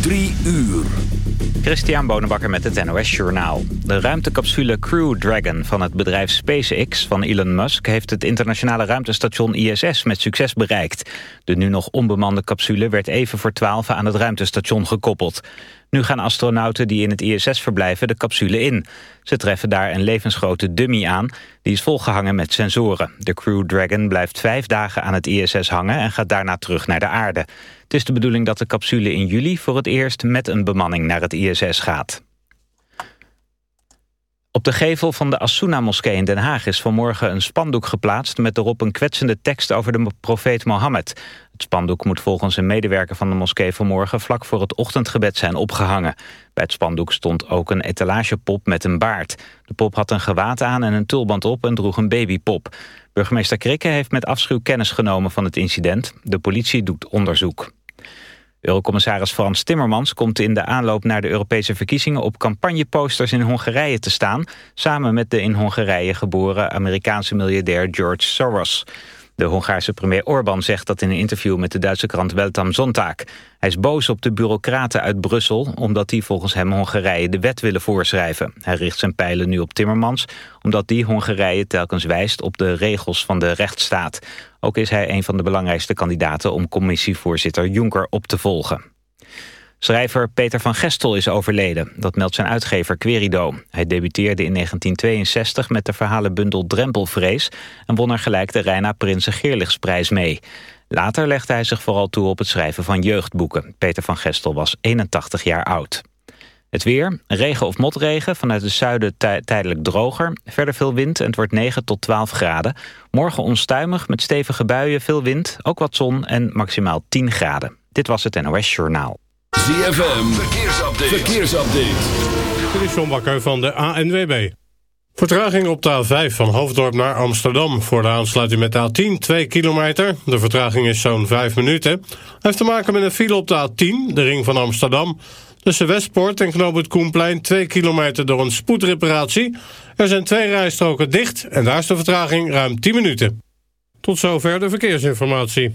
Drie uur. Christian Bonenbakker met het NOS Journaal. De ruimtecapsule Crew Dragon van het bedrijf SpaceX van Elon Musk... heeft het internationale ruimtestation ISS met succes bereikt. De nu nog onbemande capsule werd even voor twaalf aan het ruimtestation gekoppeld. Nu gaan astronauten die in het ISS verblijven de capsule in. Ze treffen daar een levensgrote dummy aan. Die is volgehangen met sensoren. De Crew Dragon blijft vijf dagen aan het ISS hangen... en gaat daarna terug naar de aarde. Het is de bedoeling dat de capsule in juli voor het eerst... met een bemanning naar het ISS gaat. Op de gevel van de Asuna-moskee in Den Haag is vanmorgen een spandoek geplaatst... met erop een kwetsende tekst over de profeet Mohammed. Het spandoek moet volgens een medewerker van de moskee vanmorgen... vlak voor het ochtendgebed zijn opgehangen. Bij het spandoek stond ook een etalagepop met een baard. De pop had een gewaad aan en een tulband op en droeg een babypop. Burgemeester Krikke heeft met afschuw kennis genomen van het incident. De politie doet onderzoek. Eurocommissaris Frans Timmermans komt in de aanloop naar de Europese verkiezingen op campagneposters in Hongarije te staan, samen met de in Hongarije geboren Amerikaanse miljardair George Soros. De Hongaarse premier Orbán zegt dat in een interview met de Duitse krant Welt am Sonntag. Hij is boos op de bureaucraten uit Brussel... omdat die volgens hem Hongarije de wet willen voorschrijven. Hij richt zijn pijlen nu op Timmermans... omdat die Hongarije telkens wijst op de regels van de rechtsstaat. Ook is hij een van de belangrijkste kandidaten... om commissievoorzitter Juncker op te volgen. Schrijver Peter van Gestel is overleden. Dat meldt zijn uitgever Querido. Hij debuteerde in 1962 met de verhalenbundel Drempelvrees... en won er gelijk de Reina Prinsen Geerlichtsprijs mee. Later legde hij zich vooral toe op het schrijven van jeugdboeken. Peter van Gestel was 81 jaar oud. Het weer, regen of motregen, vanuit het zuiden tijdelijk droger. Verder veel wind en het wordt 9 tot 12 graden. Morgen onstuimig met stevige buien, veel wind, ook wat zon en maximaal 10 graden. Dit was het NOS Journaal. ZFM, verkeersupdate. verkeersupdate. Dit is John Bakker van de ANWB. Vertraging op de A5 van Hoofddorp naar Amsterdam. Voor de aansluiting met de A10, 2 kilometer. De vertraging is zo'n 5 minuten. heeft te maken met een file op de A10, de ring van Amsterdam. Tussen Westpoort en Knoop het Koenplein 2 kilometer door een spoedreparatie. Er zijn twee rijstroken dicht en daar is de vertraging ruim 10 minuten. Tot zover de verkeersinformatie.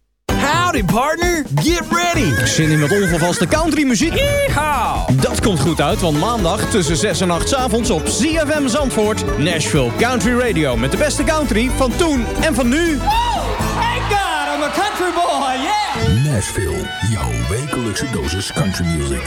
Howdy, partner. Get ready. Zin in wat onvervaste country muziek? Dat komt goed uit, want maandag tussen 6 en 8 avonds op ZFM Zandvoort... Nashville Country Radio met de beste country van toen en van nu. Oh, thank I'm a country boy, yeah. Nashville, jouw wekelijkse dosis country music.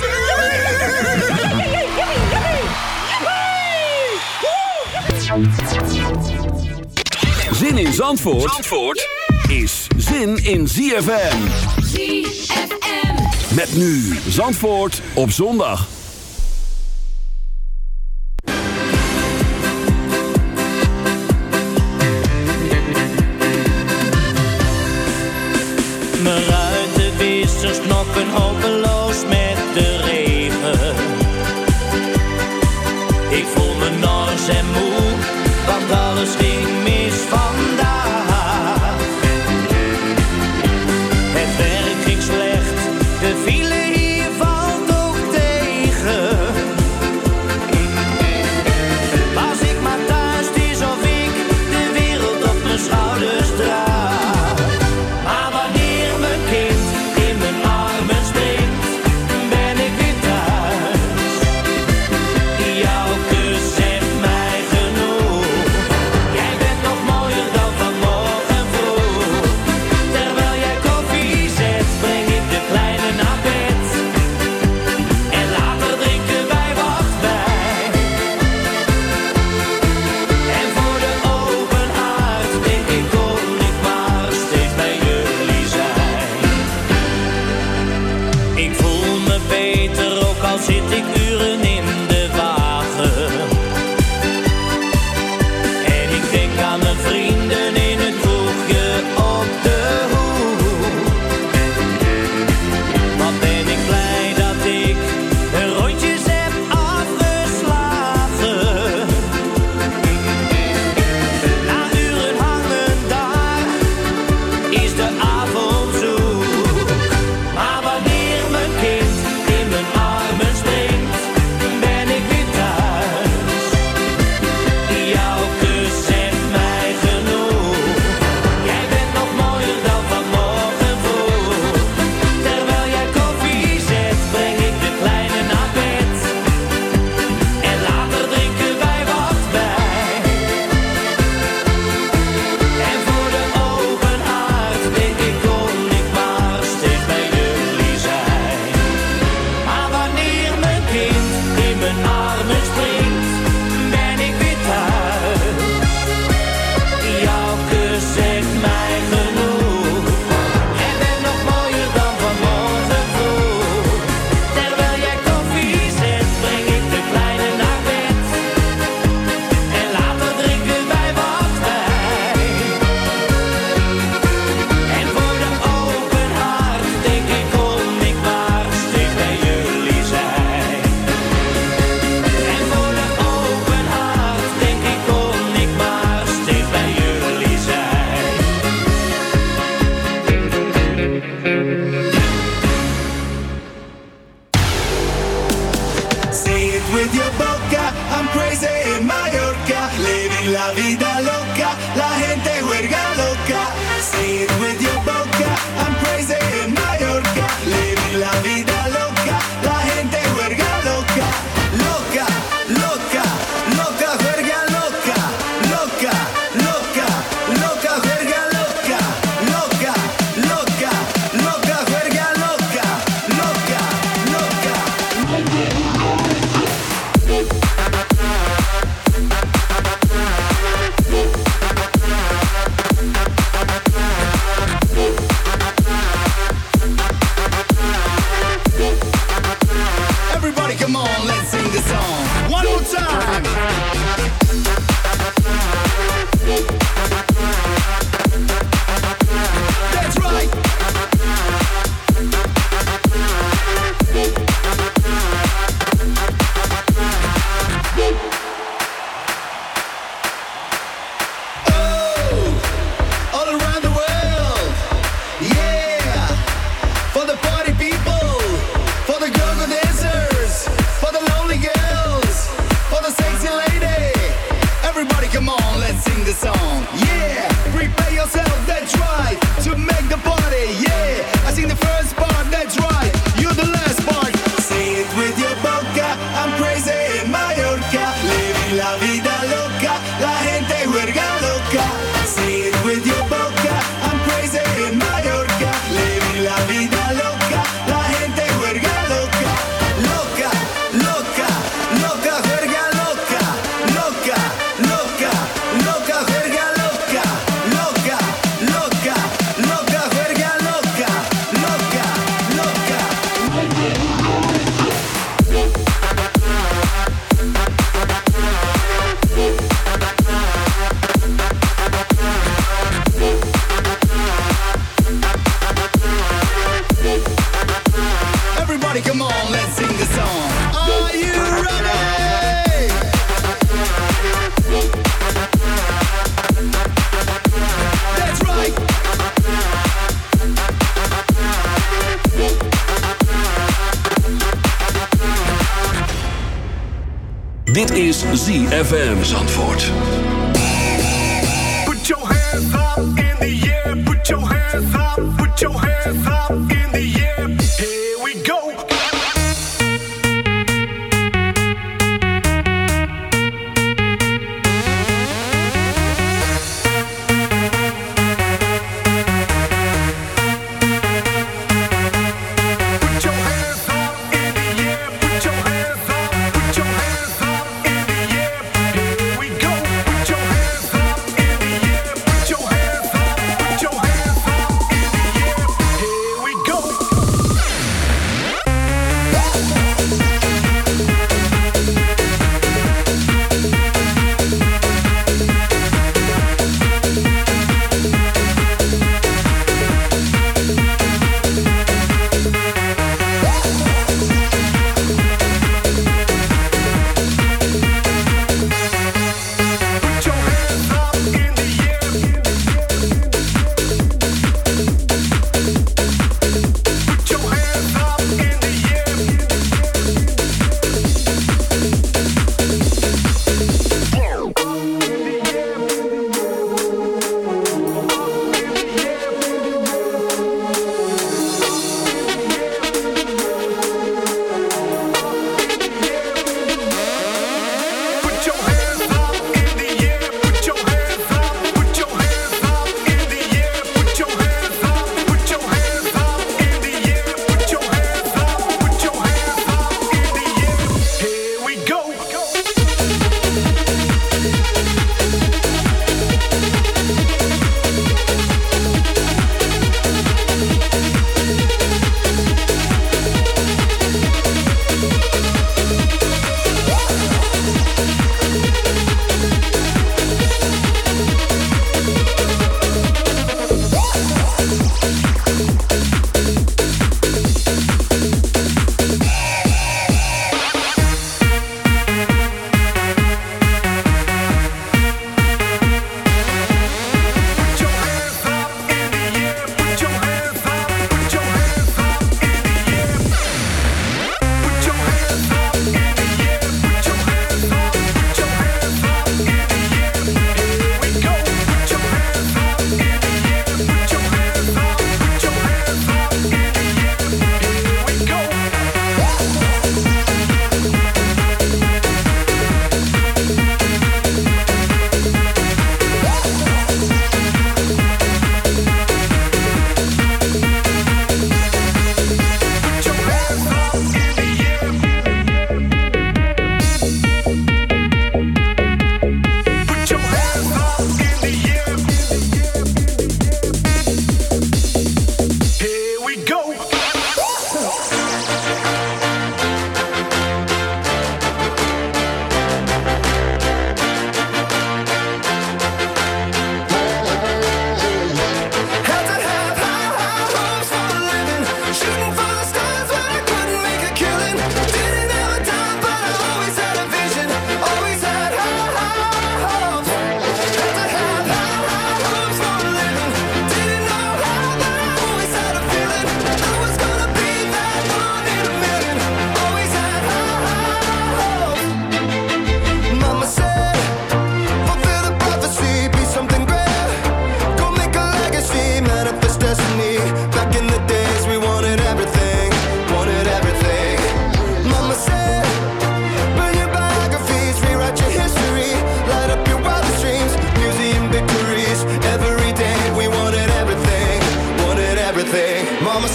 Zin in Zandvoort? Zandvoort? is zin in ZFM. ZFM. Met nu Zandvoort op zondag. Maar uit de wiesers nog een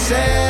said,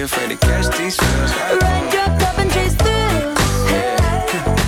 Afraid to catch these feels. Ride your cup and chase thrills.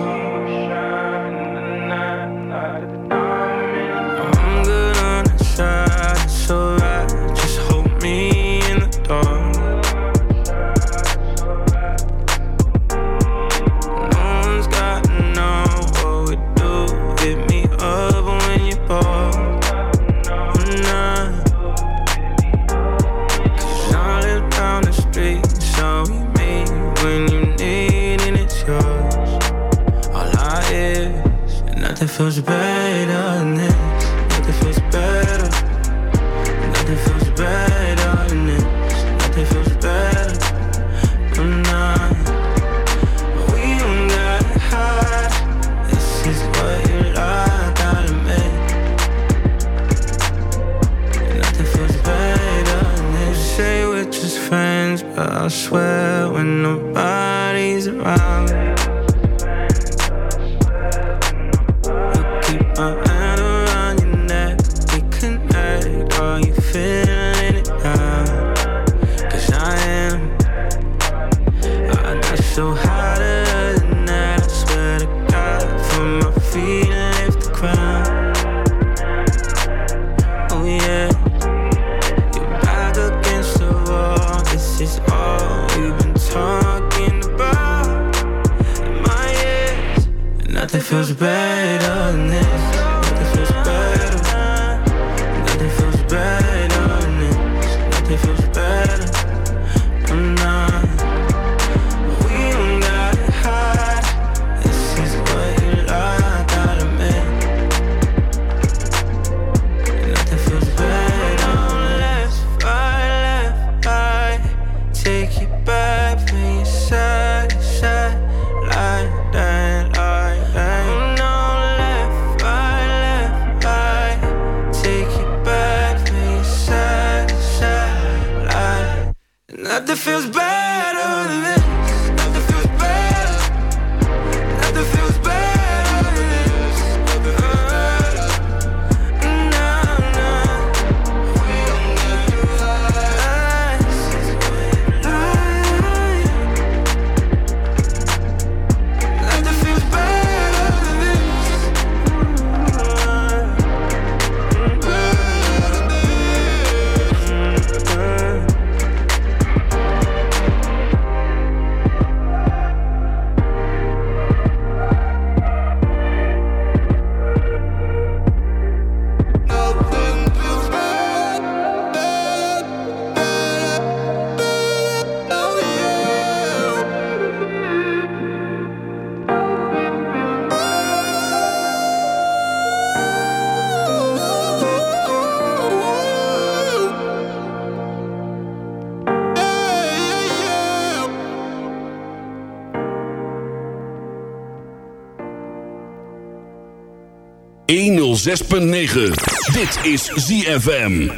106.9. Dit is ZFM.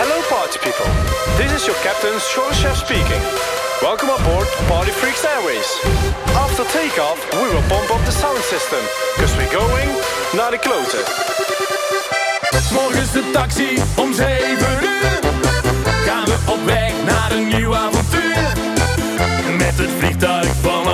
Hello party people. This is your captain Shoreshef speaking. Welcome aboard Party Freaks Airways. After takeoff, we will pump up the sound system. Cause we're going naar de kloten. is de taxi om 7 uur. Gaan we op weg naar een nieuw avontuur. Met het vliegtuig van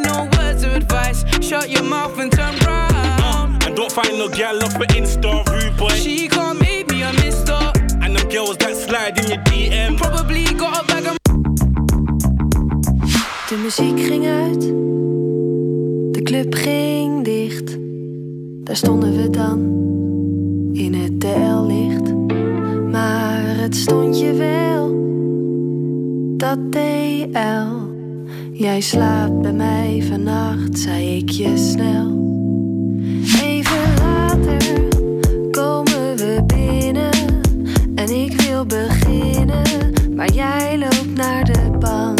Shut your mouth and turn round. And don't find no gal off of Insta, rude boy. She can't make me a mister. And them girls that slide in your DM. Probably got a bag of. De muziek ging uit, de club ging dicht. Daar stonden we dan, in het TL-licht. Maar het stond je wel, dat TL. Jij slaapt bij mij vannacht, zei ik je snel. Even later komen we binnen en ik wil beginnen, maar jij loopt naar de bank.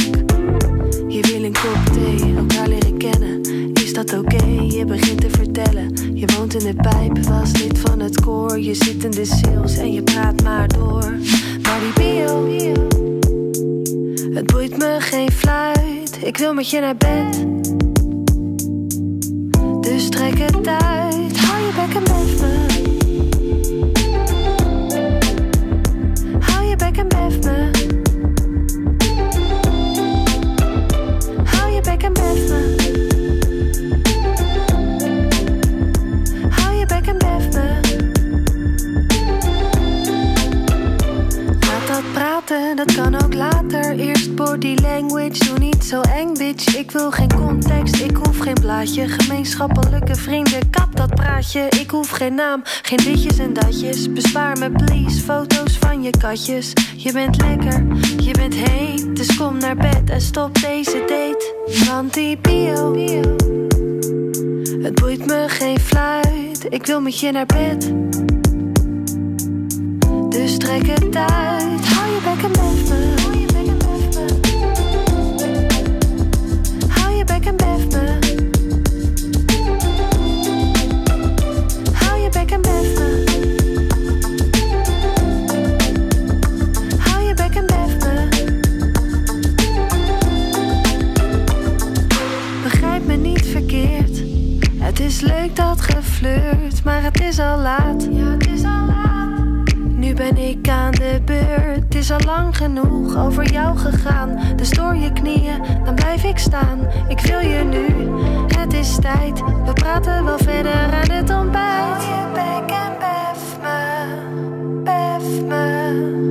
Je wil een kop thee, elkaar leren kennen. Is dat oké? Je begint te vertellen. Je woont in de pijp, was lid van het koor. Je zit in de sales en je praat maar door. Maar die bio, het boeit me geen fluit. Ik wil met je naar bed. Dus trek het uit. Ik wil geen context, ik hoef geen blaadje. Gemeenschappelijke vrienden, kap dat praatje. Ik hoef geen naam, geen ditjes en datjes. Bespaar me, please, foto's van je katjes. Je bent lekker, je bent heet. Dus kom naar bed en stop deze date. Want die bio, het boeit me geen fluit. Ik wil met je naar bed. Dus trek het uit. Hou je bek en bef me. Leuk dat geflirt, maar het is al laat. Ja, het is al laat. Nu ben ik aan de beurt. Het is al lang genoeg over jou gegaan. Dus door je knieën, dan blijf ik staan. Ik wil je nu, het is tijd. We praten wel verder aan het ontbijt. Hou je bek en bef me, bef me.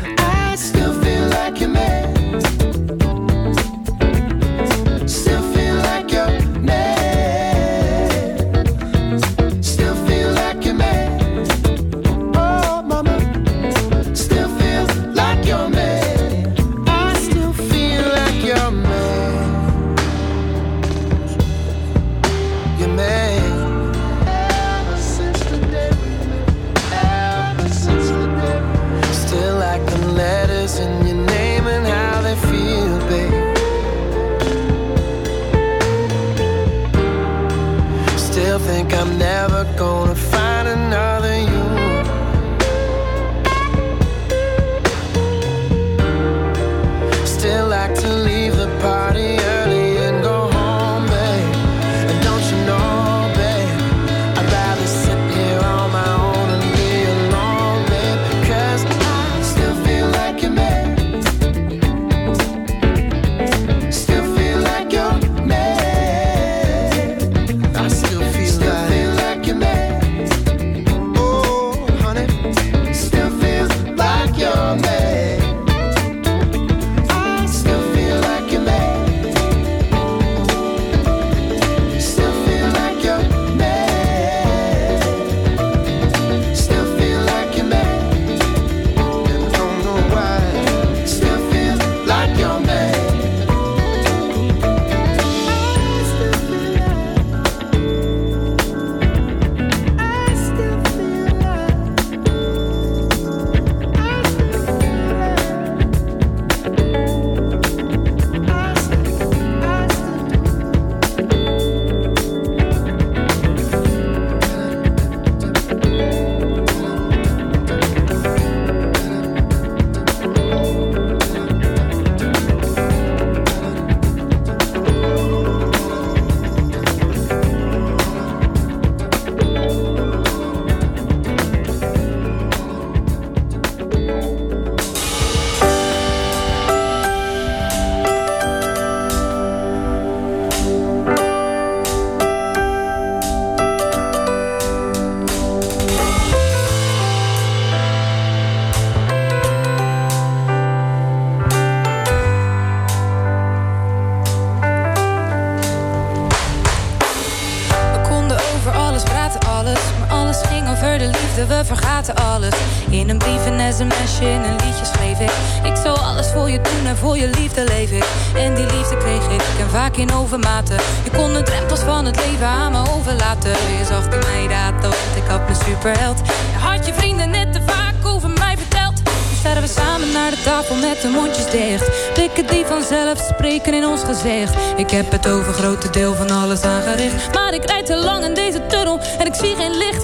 Alles. In een brief, een sms'je, in een liedje schreef ik. Ik zou alles voor je doen en voor je liefde leef ik. En die liefde kreeg ik en vaak in overmaten. Je kon de drempels van het leven aan me overlaten. Je zag in mij dat, want ik had mijn superheld. Je had je vrienden net te vaak over mij verteld. Nu staan we samen naar de tafel met de mondjes dicht. Blikken die vanzelf spreken in ons gezicht. Ik heb het over grote deel van alles aangericht. Maar ik rijd te lang in deze tunnel en ik zie geen licht.